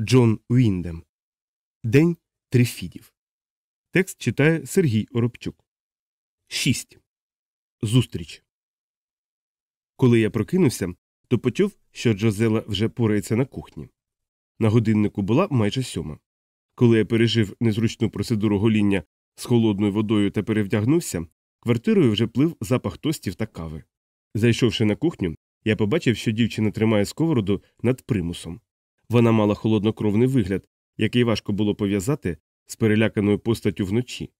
Джон Уіндем. День Трифідів. Текст читає Сергій Оробчук. 6. Зустріч. Коли я прокинувся, то почув, що Джозела вже порається на кухні. На годиннику була майже сьома. Коли я пережив незручну процедуру гоління з холодною водою та перевдягнувся, квартирою вже плив запах тостів та кави. Зайшовши на кухню, я побачив, що дівчина тримає сковороду над примусом. Вона мала холоднокровний вигляд, який важко було пов'язати з переляканою постаттю вночі,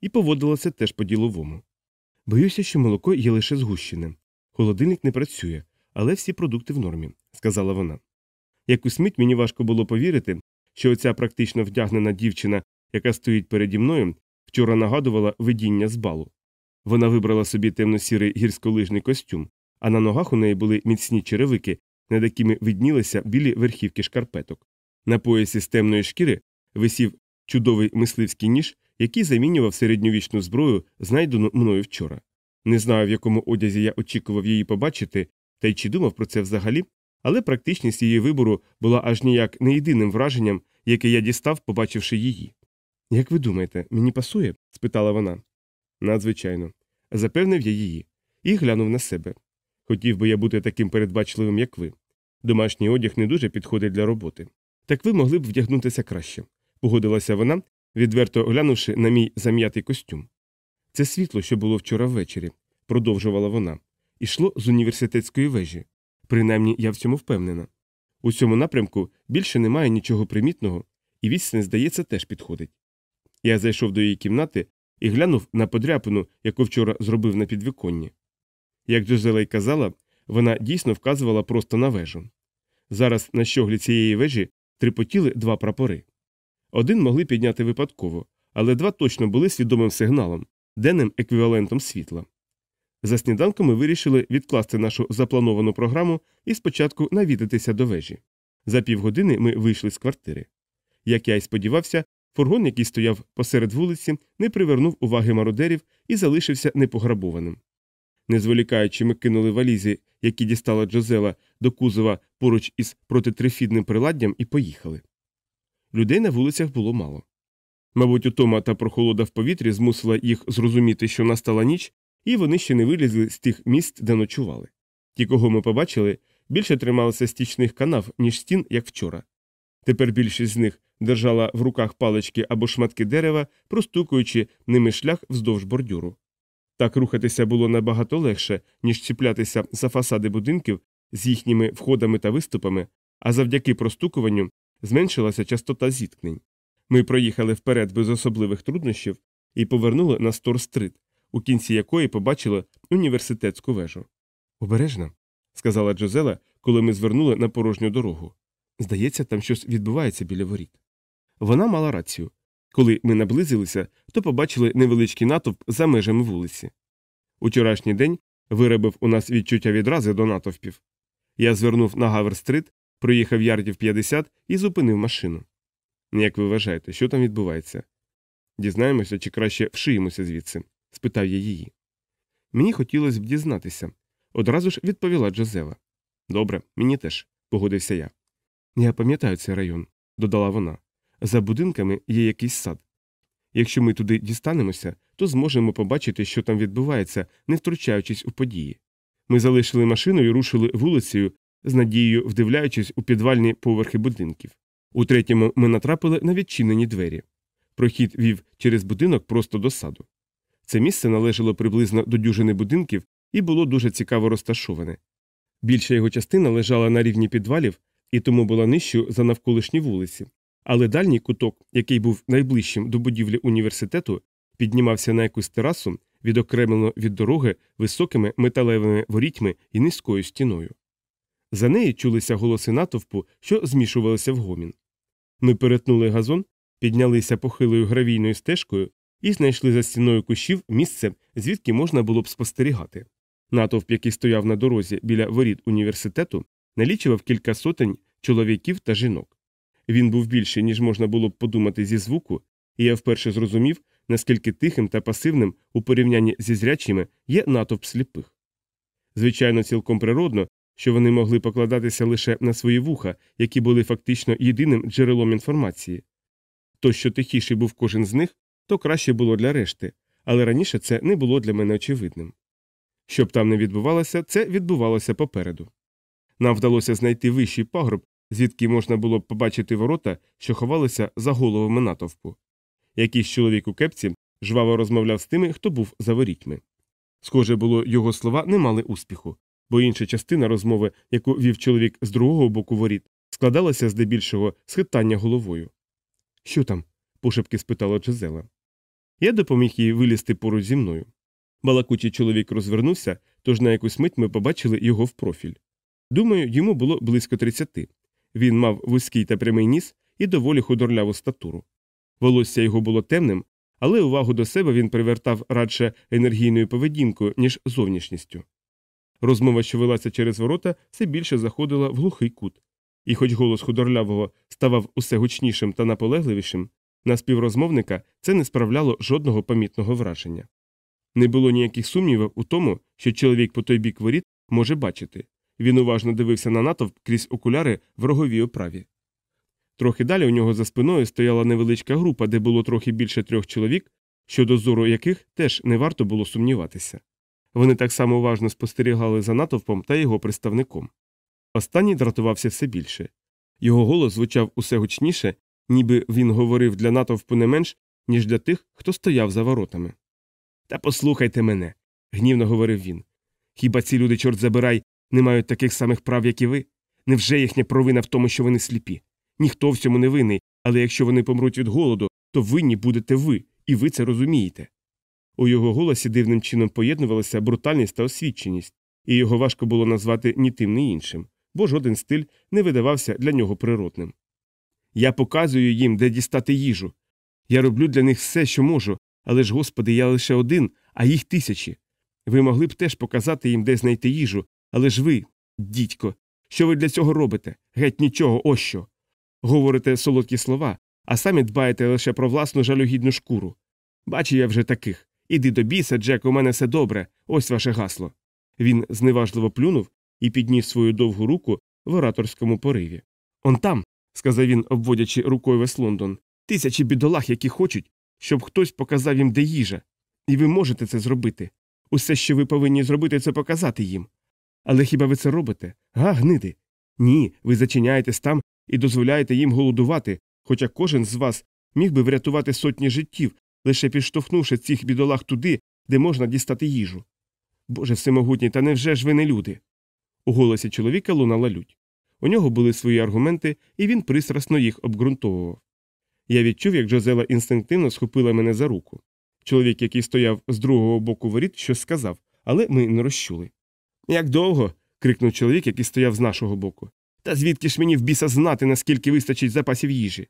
і поводилася теж по діловому. Боюся, що молоко є лише згущене. Холодильник не працює, але всі продукти в нормі, сказала вона. Якусь мить мені важко було повірити, що оця практично вдягнена дівчина, яка стоїть переді мною, вчора нагадувала видіння з балу. Вона вибрала собі темно-сірий гірськолижний костюм, а на ногах у неї були міцні черевики, над якими виднілися білі верхівки шкарпеток. На поясі з темної шкіри висів чудовий мисливський ніж, який замінював середньовічну зброю, знайдену мною вчора. Не знаю, в якому одязі я очікував її побачити, та й чи думав про це взагалі, але практичність її вибору була аж ніяк не єдиним враженням, яке я дістав, побачивши її. Як ви думаєте, мені пасує? спитала вона. Надзвичайно. Запевнив я її і глянув на себе. Хотів би я бути таким передбачливим, як ви. Домашній одяг не дуже підходить для роботи. Так ви могли б вдягнутися краще, погодилася вона, відверто глянувши на мій зам'ятий костюм. Це світло, що було вчора ввечері, продовжувала вона, ішло з університетської вежі. Принаймні я в цьому впевнена. У цьому напрямку більше немає нічого примітного, і відстань, здається, теж підходить. Я зайшов до її кімнати і глянув на подряпину, яку вчора зробив на підвіконні. Як Джозела й казала, вона дійсно вказувала просто на вежу. Зараз на щоглі цієї вежі трипотіли два прапори. Один могли підняти випадково, але два точно були свідомим сигналом, денним еквівалентом світла. За сніданком ми вирішили відкласти нашу заплановану програму і спочатку навідатися до вежі. За півгодини ми вийшли з квартири. Як я й сподівався, фургон, який стояв посеред вулиці, не привернув уваги мародерів і залишився непограбованим. Не зволікаючи, ми кинули валізи, які дістала Джозела до кузова поруч із протитрифідним приладдям, і поїхали. Людей на вулицях було мало. Мабуть, утома та прохолода в повітрі змусила їх зрозуміти, що настала ніч, і вони ще не вилізли з тих місць, де ночували. Ті, кого ми побачили, більше трималися стічних канав, ніж стін, як вчора. Тепер більшість з них держала в руках палички або шматки дерева, простукуючи ними шлях вздовж бордюру. Так рухатися було набагато легше, ніж чіплятися за фасади будинків з їхніми входами та виступами, а завдяки простукуванню зменшилася частота зіткнень. Ми проїхали вперед без особливих труднощів і повернули на Стор-стрит, у кінці якої побачили університетську вежу. Обережно, сказала Джозела, коли ми звернули на порожню дорогу. Здається, там щось відбувається біля воріт. Вона мала рацію. Коли ми наблизилися, то побачили невеличкий натовп за межами вулиці. Учорашній день виробив у нас відчуття відрази до натовпів. Я звернув на Гавер-стрит, проїхав ярдів 50 і зупинив машину. Як ви вважаєте, що там відбувається? Дізнаємося, чи краще вшиємося звідси? спитав я її. Мені хотілося б дізнатися. Одразу ж відповіла Джозева. Добре, мені теж, погодився я. Я пам'ятаю цей район, додала вона. За будинками є якийсь сад. Якщо ми туди дістанемося, то зможемо побачити, що там відбувається, не втручаючись у події. Ми залишили машину і рушили вулицею, з надією вдивляючись у підвальні поверхи будинків. У третьому ми натрапили на відчинені двері. Прохід вів через будинок просто до саду. Це місце належало приблизно до дюжини будинків і було дуже цікаво розташоване. Більша його частина лежала на рівні підвалів і тому була нижчою за навколишні вулиці, але дальній куток, який був найближчим до будівлі університету, піднімався на якусь терасу, відокремлено від дороги високими металевими ворітьми і низькою стіною. За нею чулися голоси натовпу, що змішувалися в гомін. Ми перетнули газон, піднялися похилою гравійною стежкою і знайшли за стіною кущів місце, звідки можна було б спостерігати. Натовп, який стояв на дорозі біля воріт університету, налічував кілька сотень чоловіків та жінок. Він був більший, ніж можна було б подумати зі звуку, і я вперше зрозумів, наскільки тихим та пасивним у порівнянні зі зрячими є натовп сліпих. Звичайно, цілком природно, що вони могли покладатися лише на свої вуха, які були фактично єдиним джерелом інформації. То, що тихіший був кожен з них, то краще було для решти, але раніше це не було для мене очевидним. Щоб там не відбувалося, це відбувалося попереду. Нам вдалося знайти вищий пагорб, звідки можна було побачити ворота, що ховалися за головами натовпу. Якийсь чоловік у кепці жваво розмовляв з тими, хто був за ворітьми. Схоже було, його слова не мали успіху, бо інша частина розмови, яку вів чоловік з другого боку воріт, складалася здебільшого з хитання головою. Що там? пошепки спитала Джезела. Я допоміг їй вилізти поруч зі мною. Балакучий чоловік розвернувся, тож на якусь мить ми побачили його в профіль. Думаю, йому було близько тридцяти. Він мав вузький та прямий ніс і доволі худорляву статуру. Волосся його було темним, але увагу до себе він привертав радше енергійною поведінкою, ніж зовнішністю. Розмова, що велася через ворота, все більше заходила в глухий кут, і хоч голос худорлявого ставав усе гучнішим та наполегливішим, на співрозмовника це не справляло жодного помітного враження. Не було ніяких сумнівів у тому, що чоловік по той бік воріт може бачити. Він уважно дивився на натовп крізь окуляри в роговій оправі. Трохи далі у нього за спиною стояла невеличка група, де було трохи більше трьох чоловік, щодо зору яких теж не варто було сумніватися. Вони так само уважно спостерігали за натовпом та його представником. Останній дратувався все більше. Його голос звучав усе гучніше, ніби він говорив для натовпу не менш, ніж для тих, хто стояв за воротами. Та послухайте мене, гнівно говорив він. Хіба ці люди, чорт забирай, не мають таких самих прав, як і ви? Невже їхня провина в тому, що вони сліпі? Ніхто в цьому не винний, але якщо вони помруть від голоду, то винні будете ви, і ви це розумієте. У його голосі дивним чином поєднувалася брутальність та освіченість, і його важко було назвати ні тим, ні іншим, бо жоден стиль не видавався для нього природним. Я показую їм, де дістати їжу. Я роблю для них все, що можу, але ж, господи, я лише один, а їх тисячі. Ви могли б теж показати їм, де знайти їжу, але ж ви, дідько, що ви для цього робите? Геть нічого, ось що. Говорите солодкі слова, а самі дбаєте лише про власну жалюгідну шкуру. Бачу я вже таких. Іди до біса, Джек, у мене все добре, ось ваше гасло. Він зневажливо плюнув і підніс свою довгу руку в ораторському пориві. Он там, сказав він, обводячи рукою весь Лондон, тисячі бідолах, які хочуть, щоб хтось показав їм, де їжа. І ви можете це зробити. Усе, що ви повинні зробити, це показати їм. Але хіба ви це робите? Га, гниди? Ні, ви зачиняєтесь там і дозволяєте їм голодувати, хоча кожен з вас міг би врятувати сотні життів, лише підштовхнувши цих бідолах туди, де можна дістати їжу. Боже всемогутній, та невже ж ви не люди? У голосі чоловіка лунала лють. У нього були свої аргументи, і він пристрасно їх обґрунтовував. Я відчув, як Джозела інстинктивно схопила мене за руку. Чоловік, який стояв з другого боку воріт, щось сказав, але ми не розчули. Як довго? крикнув чоловік, який стояв з нашого боку. Та звідки ж мені в біса знати, наскільки вистачить запасів їжі?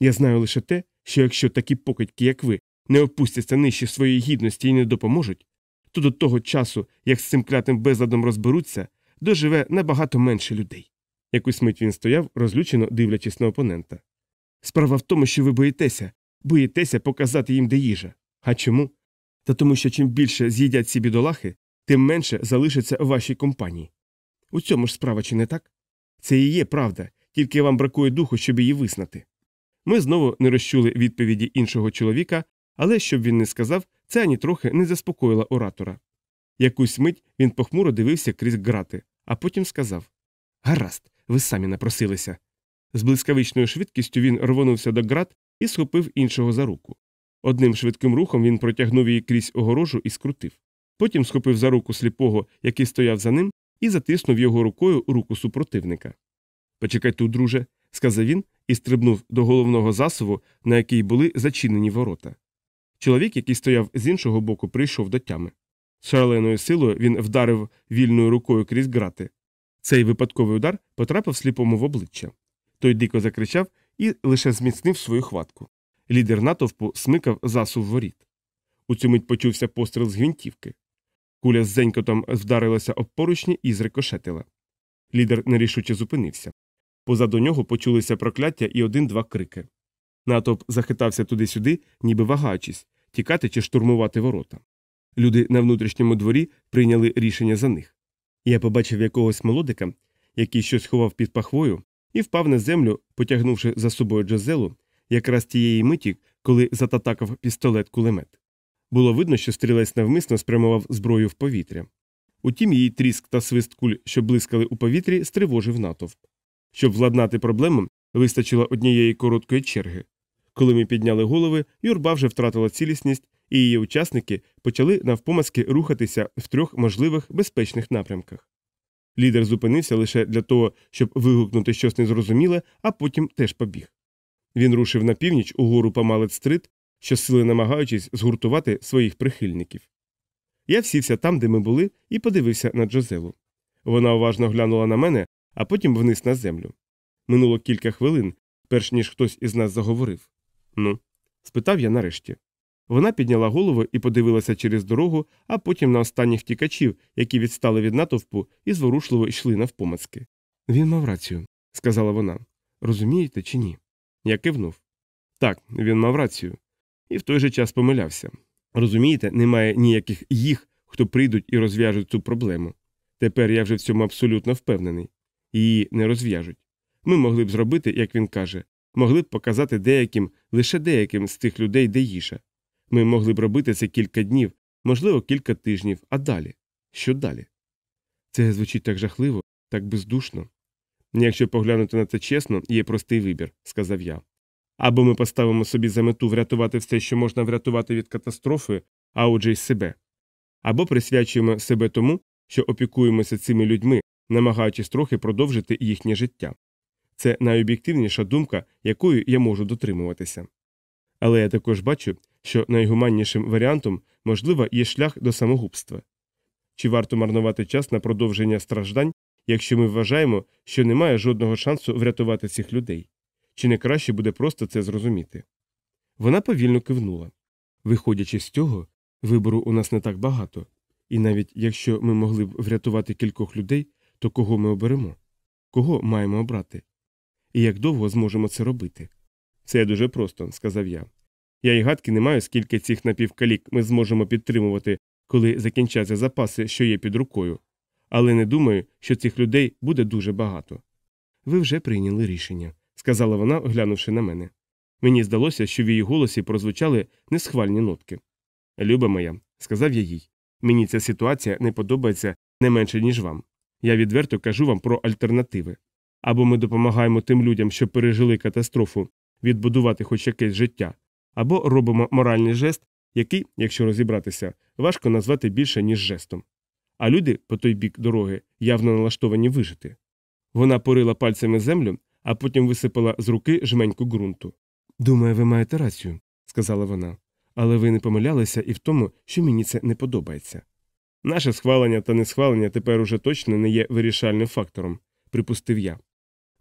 Я знаю лише те, що якщо такі покидьки, як ви, не опустяться нижче своєї гідності і не допоможуть, то до того часу, як з цим клятим безладом розберуться, доживе набагато менше людей. Якусь мить він стояв, розлючено дивлячись на опонента. Справа в тому, що ви боїтеся, боїтеся показати їм, де їжа. А чому? Та тому, що чим більше з'їдять ці бідолахи, тим менше залишиться у вашій компанії. У цьому ж справа чи не так? Це і є правда, тільки вам бракує духу, щоб її визнати. Ми знову не розчули відповіді іншого чоловіка, але щоб він не сказав, це ані трохи не заспокоїла оратора. Якусь мить він похмуро дивився крізь грати, а потім сказав Гаразд, ви самі напросилися. З блискавичною швидкістю він рвонувся до град і схопив іншого за руку. Одним швидким рухом він протягнув її крізь огорожу і скрутив. Потім схопив за руку сліпого, який стояв за ним, і затиснув його рукою руку супротивника. Почекай тут, друже, сказав він і стрибнув до головного засуву, на який були зачинені ворота. Чоловік, який стояв з іншого боку, прийшов до тями. З шаленою силою він вдарив вільною рукою крізь грати. Цей випадковий удар потрапив сліпому в обличчя. Той дико закричав і лише зміцнив свою хватку. Лідер натовпу смикав засув воріт. У цю мить почувся постріл з гвинтівки. Куля з зенькотом вдарилася об поручні і зрикошетила. Лідер нерішуче зупинився. Позаду нього почулися прокляття і один-два крики. Натовп захитався туди-сюди, ніби вагаючись, тікати чи штурмувати ворота. Люди на внутрішньому дворі прийняли рішення за них. Я побачив якогось молодика, який щось ховав під пахвою, і впав на землю, потягнувши за собою Джозелу, якраз тієї миті, коли зататакав пістолет кулемет. Було видно, що стрілець навмисно спрямував зброю в повітря. Утім, її тріск та свист куль, що блискали у повітрі, стривожив натовп. Щоб владнати проблему, вистачило однієї короткої черги. Коли ми підняли голови, юрба вже втратила цілісність, і її учасники почали навпомацки рухатися в трьох можливих безпечних напрямках. Лідер зупинився лише для того, щоб вигукнути щось незрозуміле, а потім теж побіг. Він рушив на північ угору помалець стрит, щосили намагаючись згуртувати своїх прихильників. Я всівся там, де ми були, і подивився на Джозелу. Вона уважно глянула на мене, а потім вниз на землю. Минуло кілька хвилин, перш ніж хтось із нас заговорив. Ну, спитав я нарешті. Вона підняла голову і подивилася через дорогу, а потім на останніх втікачів, які відстали від натовпу і зворушливо йшли навпомацки. Він мав рацію, сказала вона. Розумієте чи ні? Я кивнув. Так, він мав рацію. І в той же час помилявся. Розумієте, немає ніяких їх, хто прийдуть і розв'яжуть цю проблему. Тепер я вже в цьому абсолютно впевнений. Її не розв'яжуть. Ми могли б зробити, як він каже, могли б показати деяким, лише деяким з тих людей, де їжа. Ми могли б робити це кілька днів, можливо, кілька тижнів, а далі. Що далі? Це звучить так жахливо, так бездушно. Якщо поглянути на це чесно, є простий вибір, сказав я. Або ми поставимо собі за мету врятувати все, що можна врятувати від катастрофи, а отже й себе, або присвячуємо себе тому, що опікуємося цими людьми, намагаючись трохи продовжити їхнє життя. Це найоб'єктивніша думка, якою я можу дотримуватися. Але я також бачу, що найгуманнішим варіантом, можливо, є шлях до самогубства. Чи варто марнувати час на продовження страждань, якщо ми вважаємо, що немає жодного шансу врятувати цих людей? Чи не краще буде просто це зрозуміти? Вона повільно кивнула. Виходячи з цього, вибору у нас не так багато, і навіть якщо ми могли б врятувати кількох людей, то кого ми оберемо? Кого маємо обрати? І як довго зможемо це робити? Це дуже просто, сказав я. Я й гадки не маю, скільки цих напівкалік ми зможемо підтримувати, коли закінчаться запаси, що є під рукою, але не думаю, що цих людей буде дуже багато. Ви вже прийняли рішення, сказала вона, оглянувши на мене. Мені здалося, що в її голосі прозвучали несхвальні нотки. Люба моя, сказав я їй, мені ця ситуація не подобається не менше, ніж вам. Я відверто кажу вам про альтернативи. Або ми допомагаємо тим людям, що пережили катастрофу, відбудувати хоч якесь життя, або робимо моральний жест, який, якщо розібратися, важко назвати більше, ніж жестом. А люди по той бік дороги явно налаштовані вижити. Вона порила пальцями землю, а потім висипала з руки жменьку ґрунту. Думаю, ви маєте рацію, сказала вона, але ви не помилялися і в тому, що мені це не подобається. Наше схвалення та несхвалення тепер уже точно не є вирішальним фактором, припустив я.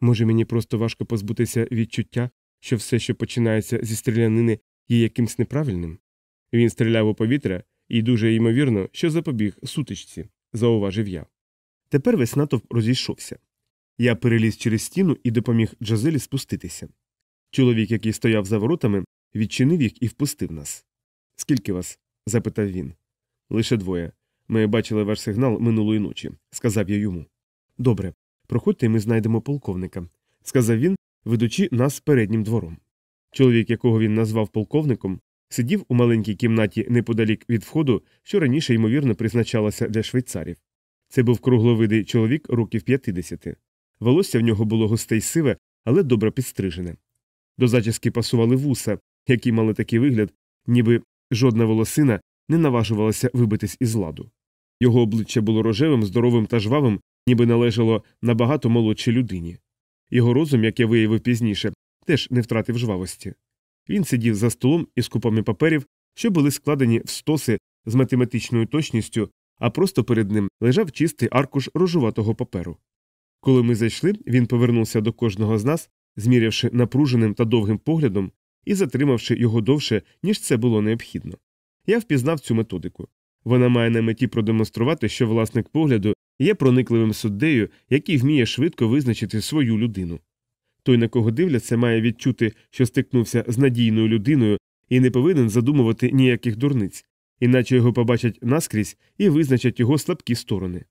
Може, мені просто важко позбутися відчуття, що все, що починається зі стрілянини, є якимсь неправильним? Він стріляв у повітря і дуже ймовірно, що запобіг сутичці, зауважив я. Тепер весь натовп розійшовся. Я переліз через стіну і допоміг Джазелі спуститися. Чоловік, який стояв за воротами, відчинив їх і впустив нас. Скільки вас? запитав він. Лише двоє. Ми бачили ваш сигнал минулої ночі, сказав я йому. Добре, проходьте, і ми знайдемо полковника, сказав він, ведучи нас переднім двором. Чоловік, якого він назвав полковником, сидів у маленькій кімнаті неподалік від входу, що раніше, ймовірно, призначалася для швейцарів. Це був кругловидий чоловік років 50. Волосся в нього було густе й сиве, але добре підстрижене. До зачіски пасували вуса, які мали такий вигляд, ніби жодна волосина не наважувалася вибитись із ладу. Його обличчя було рожевим, здоровим та жвавим, ніби належало набагато молодшій людині. Його розум, як я виявив пізніше, теж не втратив жвавості. Він сидів за столом із купами паперів, що були складені в стоси з математичною точністю, а просто перед ним лежав чистий аркуш рожуватого паперу. Коли ми зайшли, він повернувся до кожного з нас, змірявши напруженим та довгим поглядом і затримавши його довше, ніж це було необхідно. Я впізнав цю методику. Вона має на меті продемонструвати, що власник погляду є проникливим суддею, який вміє швидко визначити свою людину. Той, на кого дивляться, має відчути, що стикнувся з надійною людиною і не повинен задумувати ніяких дурниць, іначе його побачать наскрізь і визначать його слабкі сторони.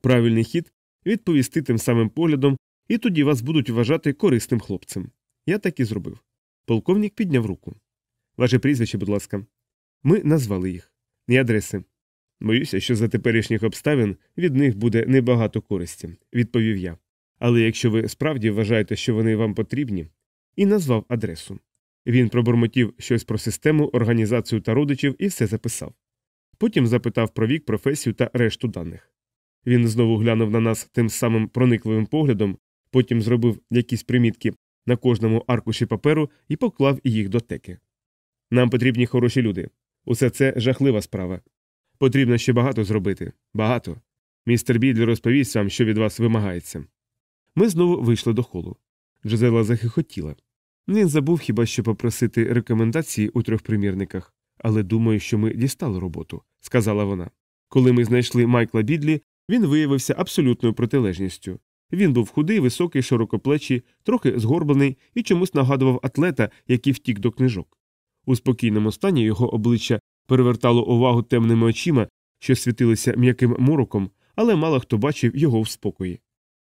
Правильний хід відповісти тим самим поглядом, і тоді вас будуть вважати корисним хлопцем. Я так і зробив. Полковник підняв руку. Ваше прізвище, будь ласка. Ми назвали їх. І адреси. Боюся, що за теперішніх обставин від них буде небагато користі, відповів я. Але якщо ви справді вважаєте, що вони вам потрібні, і назвав адресу. Він пробурмотів щось про систему, організацію та родичів і все записав. Потім запитав про вік, професію та решту даних. Він знову глянув на нас тим самим проникливим поглядом, потім зробив якісь примітки на кожному аркуші паперу і поклав їх до теки. Нам потрібні хороші люди. Усе це жахлива справа. Потрібно ще багато зробити. Багато. Містер Бідлі розповість вам, що від вас вимагається. Ми знову вийшли до холу. Джозела захихотіла. Він забув хіба що попросити рекомендації у трьох примірниках, але думаю, що ми дістали роботу, сказала вона. Коли ми знайшли Майкла Бідлі, він виявився абсолютною протилежністю. Він був худий, високий, широкоплечий, трохи згорблений і чомусь нагадував атлета, який втік до книжок. У спокійному стані його обличчя перевертало увагу темними очима, що світилися м'яким мороком, але мало хто бачив його в спокої.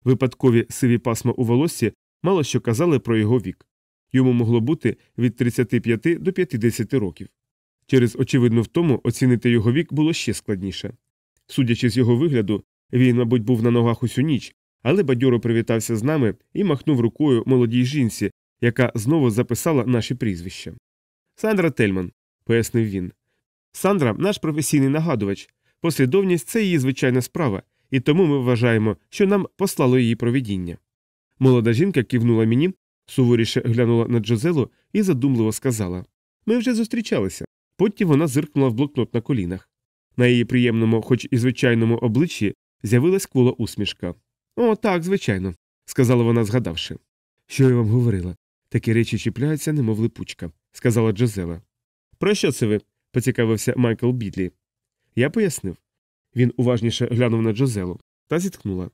Випадкові сиві пасма у волоссі мало що казали про його вік. Йому могло бути від 35 до 50 років. Через очевидну втому оцінити його вік було ще складніше. Судячи з його вигляду, він, мабуть, був на ногах усю ніч, але бадьоро привітався з нами і махнув рукою молодій жінці, яка знову записала наші прізвища. Сандра Тельман, пояснив він. Сандра наш професійний нагадувач. Послідовність це її звичайна справа, і тому ми вважаємо, що нам послало її провідіння. Молода жінка кивнула мені, суворіше глянула на Джозелу і задумливо сказала Ми вже зустрічалися. Потім вона зиркнула в блокнот на колінах. На її приємному, хоч і звичайному обличчі, з'явилась квола усмішка. О, так, звичайно, сказала вона, згадавши. Що я вам говорила? Такі речі чіпляються, немов липучка, сказала Джозела. Про що це ви? поцікавився Майкл Бідлі. Я пояснив. Він уважніше глянув на Джозелу та зітхнула.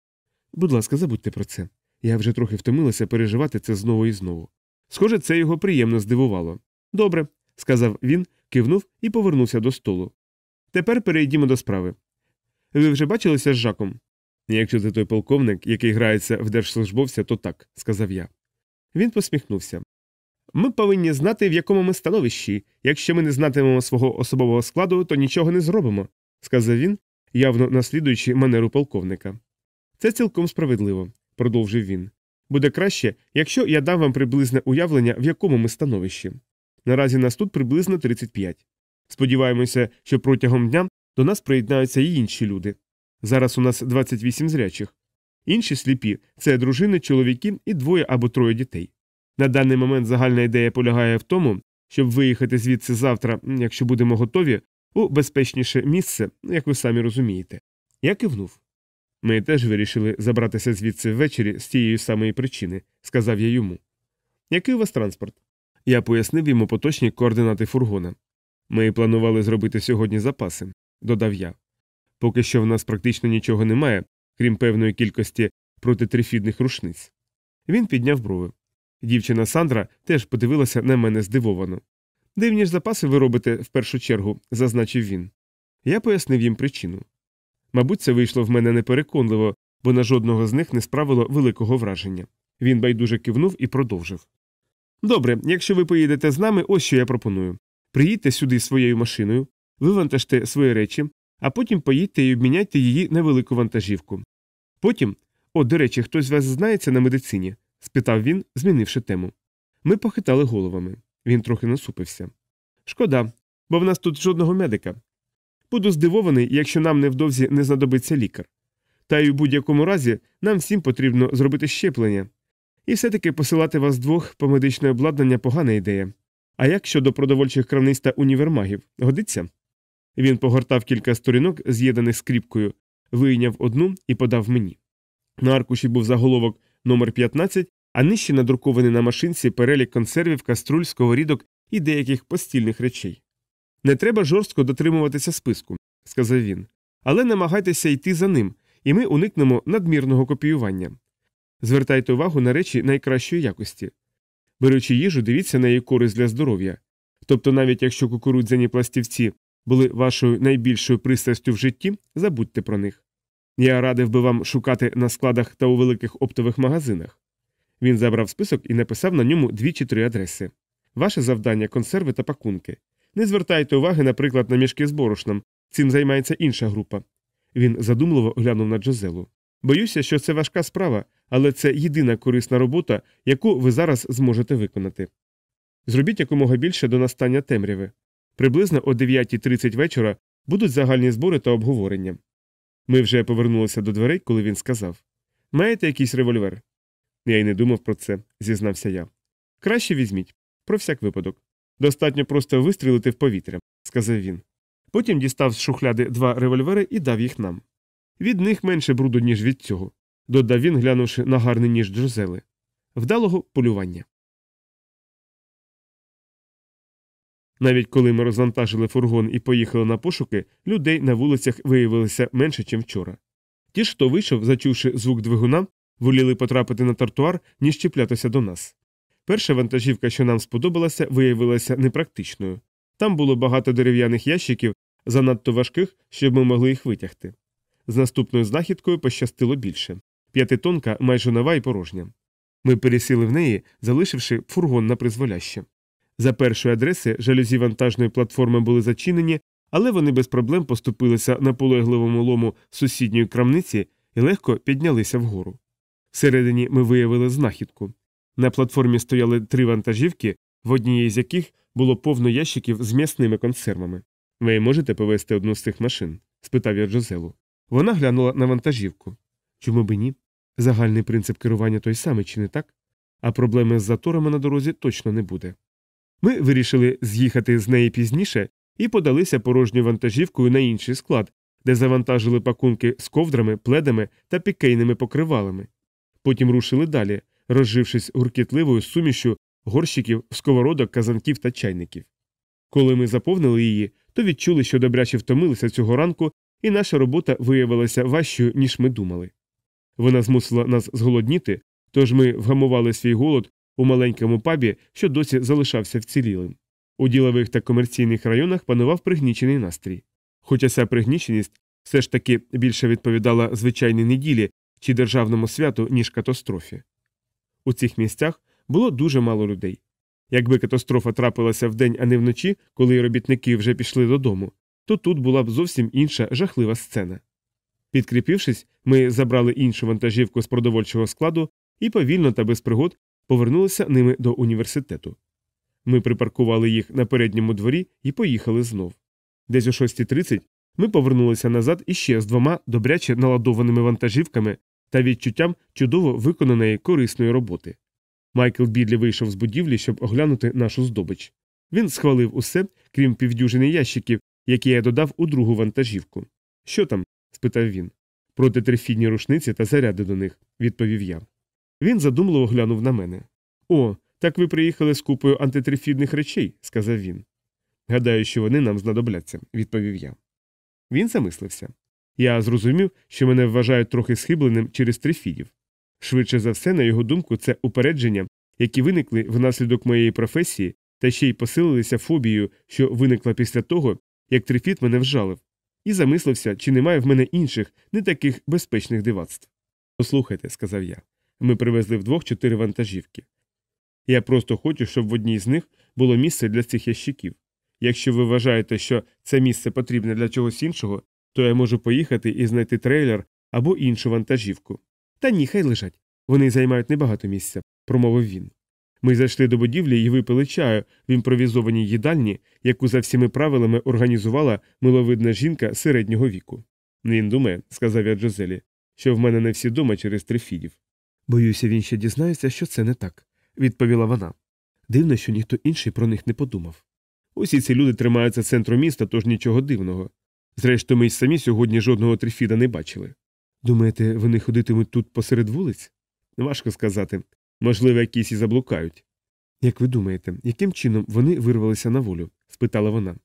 Будь ласка, забудьте про це. Я вже трохи втомилася переживати це знову і знову. Схоже, це його приємно здивувало. Добре, сказав він, кивнув і повернувся до столу. Тепер перейдімо до справи. Ви вже бачилися з Жаком? Якщо це той полковник, який грається в держслужбовця, то так, сказав я. Він посміхнувся. Ми повинні знати, в якому ми становищі. Якщо ми не знатимемо свого особового складу, то нічого не зробимо, сказав він, явно наслідуючи манеру полковника. Це цілком справедливо, продовжив він. Буде краще, якщо я дам вам приблизне уявлення, в якому ми становищі. Наразі нас тут приблизно 35. Сподіваємося, що протягом дня до нас приєднаються і інші люди. Зараз у нас 28 зрячих. Інші сліпі це дружини, чоловіки і двоє або троє дітей. На даний момент загальна ідея полягає в тому, щоб виїхати звідси завтра, якщо будемо готові, у безпечніше місце, як ви самі розумієте. Я кивнув. Ми теж вирішили забратися звідси ввечері з тієї самої причини, сказав я йому. Який у вас транспорт? Я пояснив йому поточні координати фургона. Ми планували зробити сьогодні запаси, додав я. Поки що в нас практично нічого немає, крім певної кількості протитрифідних рушниць. Він підняв брови. Дівчина Сандра теж подивилася на мене здивовано. Дивні ж запаси ви робите в першу чергу, зазначив він. Я пояснив їм причину. Мабуть, це вийшло в мене непереконливо, бо на жодного з них не справило великого враження. Він байдуже кивнув і продовжив. Добре, якщо ви поїдете з нами, ось що я пропоную. Приїдьте сюди своєю машиною, вивантажте свої речі, а потім поїдьте і обміняйте її на велику вантажівку. Потім, о, до речі, хтось з вас знається на медицині? спитав він, змінивши тему. Ми похитали головами. Він трохи насупився. Шкода, бо в нас тут жодного медика. Буду здивований, якщо нам невдовзі не знадобиться лікар. Та й у будь-якому разі нам всім потрібно зробити щеплення. І все таки посилати вас двох по медичне обладнання погана ідея. А як щодо продовольчих крамниць та універмагів, годиться? Він погортав кілька сторінок, з'єднаних скріпкою, вийняв одну і подав мені. На аркуші був заголовок номер 15 а нижче надрукований на машинці перелік консервів, каструль, сковорідок і деяких постільних речей. Не треба жорстко дотримуватися списку, сказав він, але намагайтеся йти за ним, і ми уникнемо надмірного копіювання. Звертайте увагу на речі найкращої якості. Беручи їжу, дивіться на її користь для здоров'я. Тобто, навіть якщо кукурудзяні пластівці були вашою найбільшою пристрастю в житті, забудьте про них. Я радив би вам шукати на складах та у великих оптових магазинах. Він забрав список і написав на ньому дві чи три адреси. Ваше завдання консерви та пакунки. Не звертайте уваги, наприклад, на мішки з борошном. Цим займається інша група. Він задумливо глянув на Джозелу. Боюся, що це важка справа, але це єдина корисна робота, яку ви зараз зможете виконати. Зробіть якомога більше до настання темряви. Приблизно о 9.30 вечора будуть загальні збори та обговорення. Ми вже повернулися до дверей, коли він сказав Маєте якийсь револьвер? Я й не думав про це, зізнався я. Краще візьміть, про всяк випадок. Достатньо просто вистрілити в повітря, сказав він. Потім дістав з шухляди два револьвери і дав їх нам. Від них менше бруду, ніж від цього, додав він, глянувши на гарний ніж Джозели. Вдалого полювання. Навіть коли ми розвантажили фургон і поїхали на пошуки, людей на вулицях виявилося менше, ніж вчора. Ті ж, хто вийшов, зачувши звук двигуна, воліли потрапити на тротуар, ніж чіплятися до нас. Перша вантажівка, що нам сподобалася, виявилася непрактичною. Там було багато дерев'яних ящиків, занадто важких, щоб ми могли їх витягти. З наступною знахідкою пощастило більше п'ятитонка майже нова і порожня. Ми пересіли в неї, залишивши фургон на призволяще. За першої адреси жалюзі вантажної платформи були зачинені, але вони без проблем поступилися на полегливому лому сусідньої крамниці і легко піднялися вгору. Всередині ми виявили знахідку. На платформі стояли три вантажівки, в одній з яких було повно ящиків з м'ясними консервами. Ви можете повезти одну з цих машин? спитав я Джозелу. Вона глянула на вантажівку. Чому би ні? Загальний принцип керування той самий, чи не так? А проблеми з заторами на дорозі точно не буде. Ми вирішили з'їхати з неї пізніше і подалися порожньою вантажівкою на інший склад, де завантажили пакунки з ковдрами, пледами та пікейними покривалами. Потім рушили далі, розжившись гуркітливою сумішю горщиків, сковородок, казанків та чайників. Коли ми заповнили її, то відчули, що добряче втомилися цього ранку, і наша робота виявилася важчою, ніж ми думали. Вона змусила нас зголодніти, тож ми вгамували свій голод у маленькому пабі, що досі залишався вцілілим. У ділових та комерційних районах панував пригнічений настрій. Хоча ця пригніченість все ж таки більше відповідала звичайній неділі чи державному святу, ніж катастрофі. У цих місцях було дуже мало людей. Якби катастрофа трапилася вдень, а не вночі, коли робітники вже пішли додому, то тут була б зовсім інша жахлива сцена. Підкріпившись, ми забрали іншу вантажівку з продовольчого складу і повільно та без пригод повернулися ними до університету. Ми припаркували їх на передньому дворі і поїхали знов. Десь о 6.30 ми повернулися назад іще з двома добряче наладованими вантажівками та відчуттям чудово виконаної корисної роботи. Майкл Бідлі вийшов з будівлі, щоб оглянути нашу здобич. Він схвалив усе, крім півдюжини ящиків, які я додав у другу вантажівку. Що там? спитав він. Протитерфідні рушниці та заряди до них, відповів я. Він задумливо глянув на мене. О, так ви приїхали з купою антитрифідних речей, сказав він. Гадаю, що вони нам знадобляться, відповів я. Він замислився. Я зрозумів, що мене вважають трохи схибленим через трифідів. Швидше за все, на його думку, це упередження, які виникли внаслідок моєї професії, та ще й посилилися фобією, що виникла після того, як трифід мене вжалив, і замислився, чи немає в мене інших, не таких безпечних дивацтв. Послухайте, сказав я, ми привезли вдвох чотири вантажівки. Я просто хочу, щоб в одній з них було місце для цих ящиків. Якщо ви вважаєте, що це місце потрібне для чогось іншого, то я можу поїхати і знайти трейлер або іншу вантажівку. Та ні, хай лежать. Вони займають небагато місця, промовив він. Ми зайшли до будівлі і випили чаю в імпровізованій їдальні, яку за всіми правилами організувала миловидна жінка середнього віку. Він думає, сказав я Джозелі, що в мене не всі дома через трифідів. Боюся, він ще дізнається, що це не так, відповіла вона. Дивно, що ніхто інший про них не подумав. Усі ці люди тримаються центру міста, тож нічого дивного. Зрештою, ми й самі сьогодні жодного трифіда не бачили. Думаєте, вони ходитимуть тут посеред вулиць? Важко сказати. Можливо, якісь і заблукають. Як ви думаєте, яким чином вони вирвалися на волю? спитала вона.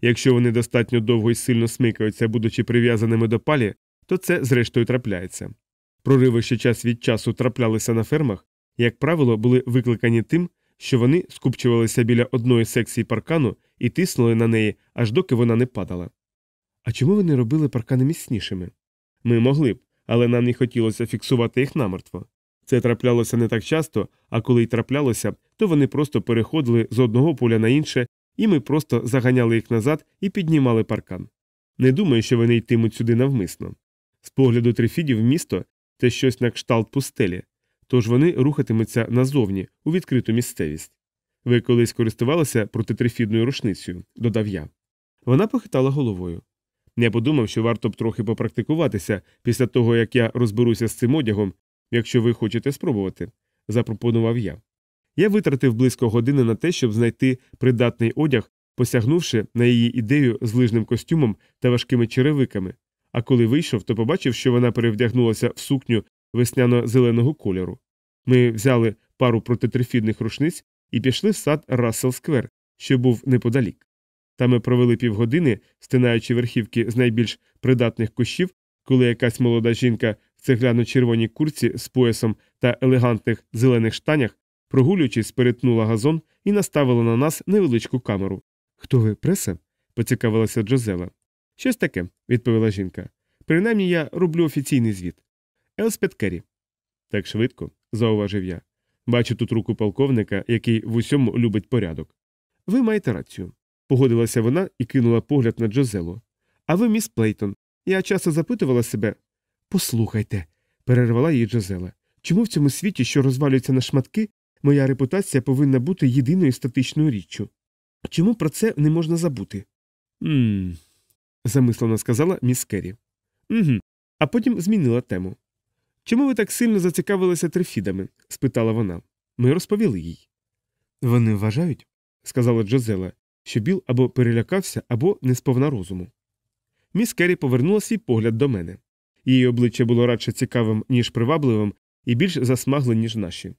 Якщо вони достатньо довго і сильно смикаються, будучи прив'язаними до палі, то це зрештою трапляється. Прориви ще час від часу траплялися на фермах, як правило, були викликані тим, що вони скупчувалися біля одної секції паркану і тиснули на неї, аж доки вона не падала. А чому вони робили паркани міцнішими? Ми могли б, але нам не хотілося фіксувати їх намертво. Це траплялося не так часто, а коли й траплялося, то вони просто переходили з одного поля на інше, і ми просто заганяли їх назад і піднімали паркан. Не думаю, що вони йтимуть сюди навмисно. З погляду трифідів місто це щось на кшталт пустелі, тож вони рухатимуться назовні у відкриту місцевість. Ви колись користувалися протитрифідною рушницею, додав я. Вона похитала головою. Я подумав, що варто б трохи попрактикуватися після того, як я розберуся з цим одягом, якщо ви хочете спробувати, запропонував я. Я витратив близько години на те, щоб знайти придатний одяг, посягнувши на її ідею з лижним костюмом та важкими черевиками, а коли вийшов, то побачив, що вона перевдягнулася в сукню весняно-зеленого кольору. Ми взяли пару протитрифідних рушниць і пішли в сад Рассел Сквер, що був неподалік. Там ми провели півгодини, стинаючи верхівки з найбільш придатних кущів, коли якась молода жінка в цегляно-червоній куртці з поясом та елегантних зелених штанях, прогулюючись, перетнула газон і наставила на нас невеличку камеру. Хто ви, преса? поцікавилася Джозела. Щось таке, відповіла жінка. Принаймні я роблю офіційний звіт. Елспет Керрі. Так швидко, зауважив я. Бачу тут руку полковника, який в усьому любить порядок. Ви маєте рацію. Погодилася вона і кинула погляд на Джозелу. А ви, міс Плейтон, я часто запитувала себе. Послухайте, перервала її Джозела. Чому в цьому світі, що розвалюється на шматки, моя репутація повинна бути єдиною статичною річчю? Чому про це не можна забути? «Ммм», – замислено сказала міс Керрі. «Угу». А потім змінила тему. Чому ви так сильно зацікавилися трифідами? спитала вона. Ми розповіли їй. Вони вважають, сказала Джозела, що Біл або перелякався, або не сповна розуму. Міс Керрі повернула свій погляд до мене. Її обличчя було радше цікавим, ніж привабливим, і більш засмагле, ніж наші.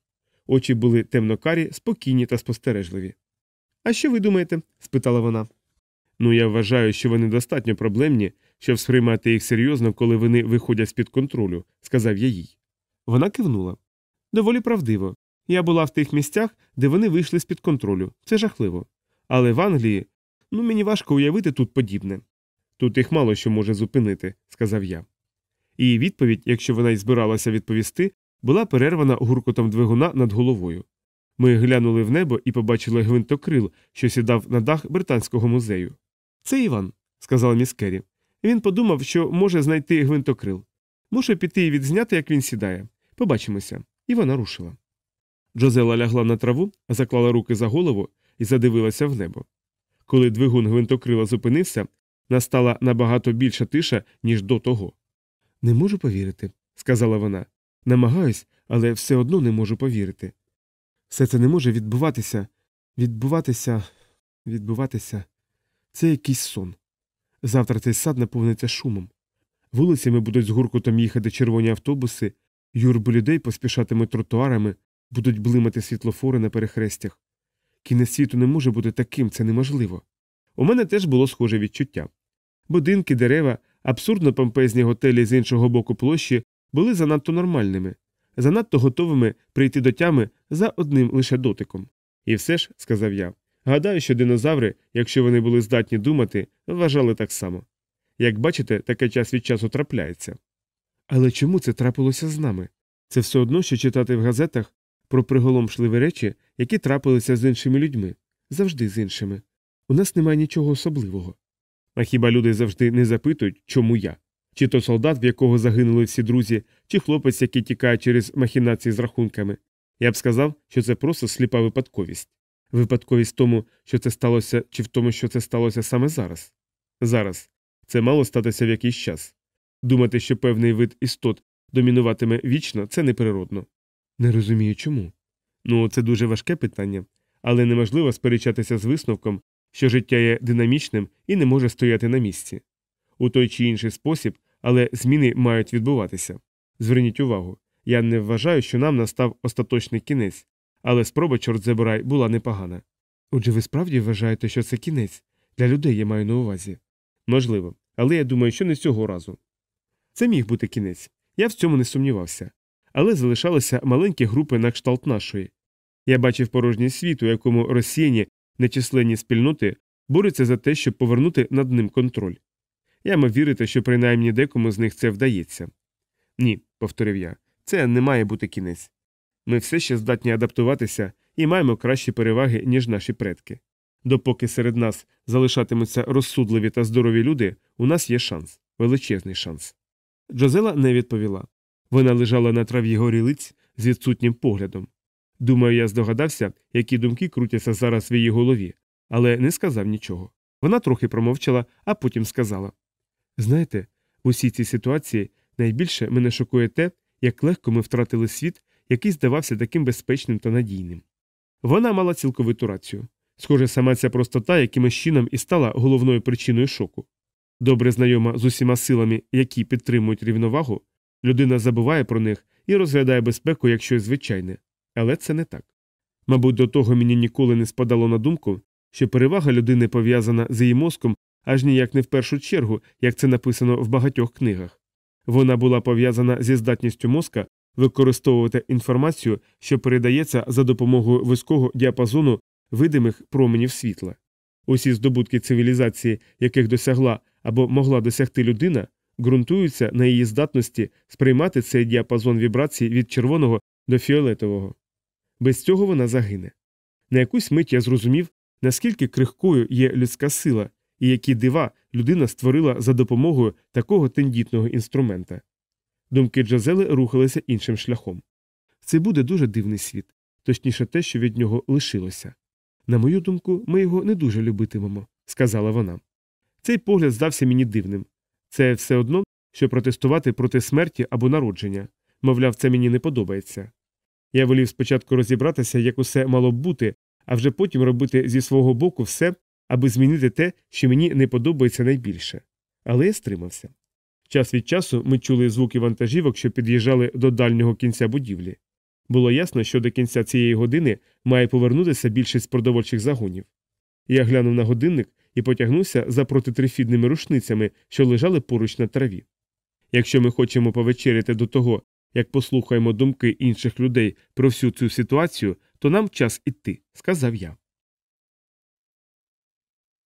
Очі були темнокарі, спокійні та спостережливі. А що ви думаєте? спитала вона. Ну, я вважаю, що вони достатньо проблемні, щоб сприймати їх серйозно, коли вони виходять з під контролю, сказав я їй. Вона кивнула. Доволі правдиво. Я була в тих місцях, де вони вийшли з під контролю. Це жахливо. Але в Англії, ну мені важко уявити тут подібне. Тут їх мало що може зупинити, сказав я. Її відповідь, якщо вона й збиралася відповісти, була перервана гуркотом двигуна над головою. Ми глянули в небо і побачили гвинтокрил, що сідав на дах британського музею. Це Іван, сказала міс Керрі. Він подумав, що може знайти гвинтокрил. Мушу піти і відзняти, як він сідає. Побачимося. І вона рушила. Джозела лягла на траву, заклала руки за голову і задивилася в небо. Коли двигун гвинтокрила зупинився, настала набагато більша тиша, ніж до того. Не можу повірити, сказала вона. Намагаюсь, але все одно не можу повірити. Все це не може відбуватися, відбуватися, відбуватися. Це якийсь сон. Завтра цей сад наповниться шумом. Вулицями будуть з гуркутом їхати червоні автобуси, юрби людей поспішатимуть тротуарами, будуть блимати світлофори на перехрестях. Кінець світу не може бути таким, це неможливо. У мене теж було схоже відчуття. Будинки, дерева, абсурдно помпезні готелі з іншого боку площі були занадто нормальними, занадто готовими прийти до тями за одним лише дотиком. І все ж, сказав я, гадаю, що динозаври, якщо вони були здатні думати, вважали так само. Як бачите, таке час від часу трапляється. Але чому це трапилося з нами? Це все одно, що читати в газетах про приголомшливі речі, які трапилися з іншими людьми, завжди з іншими. У нас немає нічого особливого. А хіба люди завжди не запитують, чому я? Чи то солдат, в якого загинули всі друзі, чи хлопець, який тікає через махінації з рахунками. Я б сказав, що це просто сліпа випадковість. Випадковість в тому, що це сталося, чи в тому, що це сталося саме зараз. Зараз. Це мало статися в якийсь час. Думати, що певний вид істот домінуватиме вічно, це неприродно. Не розумію чому. Ну, це дуже важке питання, але неможливо сперечатися з висновком, що життя є динамічним і не може стояти на місці. У той чи інший спосіб, але зміни мають відбуватися. Зверніть увагу, я не вважаю, що нам настав остаточний кінець, але спроба, чорт забирай, була непогана. Отже, ви справді вважаєте, що це кінець для людей я маю на увазі? Можливо, але я думаю, що не цього разу. Це міг бути кінець. Я в цьому не сумнівався. Але залишалися маленькі групи на кшталт нашої. Я бачив порожній світ, у якому розсіяні нечисленні спільноти борються за те, щоб повернути над ним контроль. Я мав вірити, що принаймні декому з них це вдається. Ні, повторив я, це не має бути кінець. Ми все ще здатні адаптуватися і маємо кращі переваги, ніж наші предки. Допоки серед нас залишатимуться розсудливі та здорові люди, у нас є шанс, величезний шанс. Джозела не відповіла. Вона лежала на траві горілиць з відсутнім поглядом. Думаю, я здогадався, які думки крутяться зараз в її голові, але не сказав нічого. Вона трохи промовчала, а потім сказала Знаєте, в усій цій ситуації найбільше мене шокує те, як легко ми втратили світ, який здавався таким безпечним та надійним. Вона мала цілковиту рацію. Схоже, сама ця простота якимось чином і стала головною причиною шоку. Добре знайома з усіма силами, які підтримують рівновагу, людина забуває про них і розглядає безпеку як щось звичайне, але це не так. Мабуть, до того мені ніколи не спадало на думку, що перевага людини пов'язана з її мозком аж ніяк не в першу чергу, як це написано в багатьох книгах. Вона була пов'язана зі здатністю мозка використовувати інформацію, що передається за допомогою вузького діапазону видимих променів світла. Усі здобутки цивілізації, яких досягла або могла досягти людина, ґрунтуються на її здатності сприймати цей діапазон вібрацій від червоного до фіолетового. Без цього вона загине. На якусь мить я зрозумів, наскільки крихкою є людська сила і які дива людина створила за допомогою такого тендітного інструмента. Думки Джазели рухалися іншим шляхом. Це буде дуже дивний світ, точніше те, що від нього лишилося. На мою думку, ми його не дуже любитимемо, сказала вона. Цей погляд здався мені дивним. Це все одно, що протестувати проти смерті або народження. Мовляв, це мені не подобається. Я волів спочатку розібратися, як усе мало б бути, а вже потім робити зі свого боку все, аби змінити те, що мені не подобається найбільше. Але я стримався. Час від часу ми чули звуки вантажівок, що під'їжджали до дальнього кінця будівлі. Було ясно, що до кінця цієї години має повернутися більшість продовольчих загонів. Я глянув на годинник і потягнувся за протитрифідними рушницями, що лежали поруч на траві. Якщо ми хочемо повечеряти до того, як послухаємо думки інших людей про всю цю ситуацію, то нам час іти, сказав я.